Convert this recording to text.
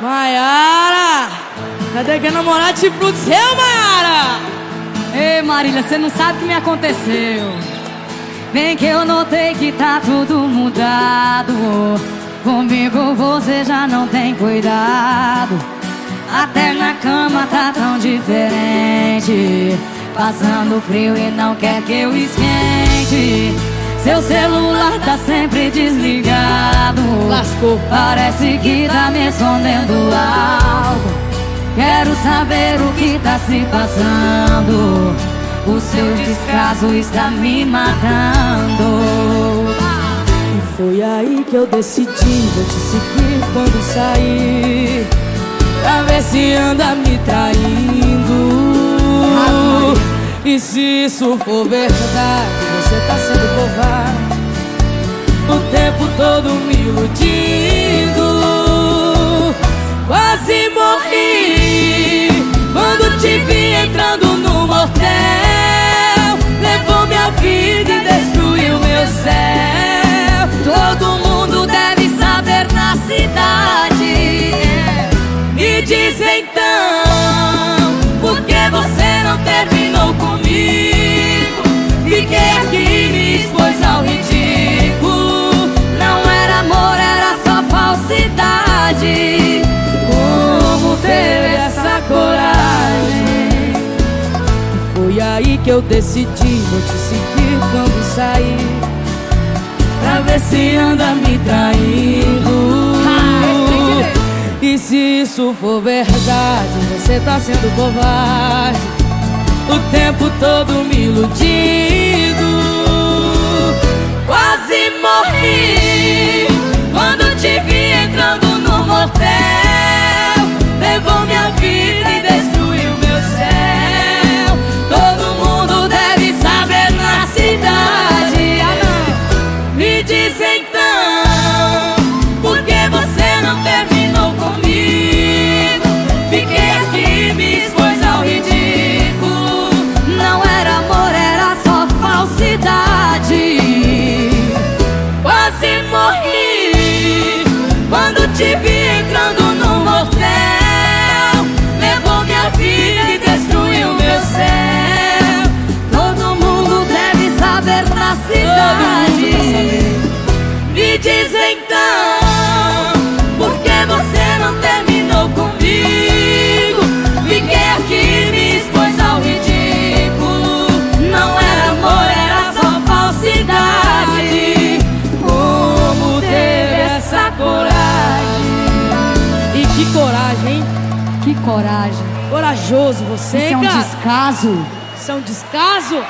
Maiara! Cadê que namorar de fruto seu, Maiara? Ei, Marília, você não sabe o que me aconteceu. Vem que eu notei que tá tudo mudado. Comigo você já não tem cuidado. Até na cama tá tão diferente. Passando frio e não quer que eu esquente. Seu celular tá desligado. Lascou. Parece que tá me escondendo algo. Quero saber o que tá se passando. O seu descaso está me matando. E foi aí que eu decidi vou te seguir quando sair. Pra ver se anda me traindo. E se isso for verdade, você tá sendo tempo todo me iludindo. Quase morri quando te vi entrando no motel. Levou minha vida e destruiu meu céu. Todo mundo deve saber na cidade. Me diz então, Foi aí que eu decidi, vou te seguir quando sair. Pra ver se anda me traindo. E se isso for verdade, você tá sendo covarde. O tempo todo me iludindo. Diz então, por que você não terminou comigo? Fiquei aqui me expôs ao ridículo. Não era amor, era só falsidade. Quase morri quando te vi que coragem, hein? Que coragem. Corajoso você, Isso é um cara. descaso. Isso é um descaso?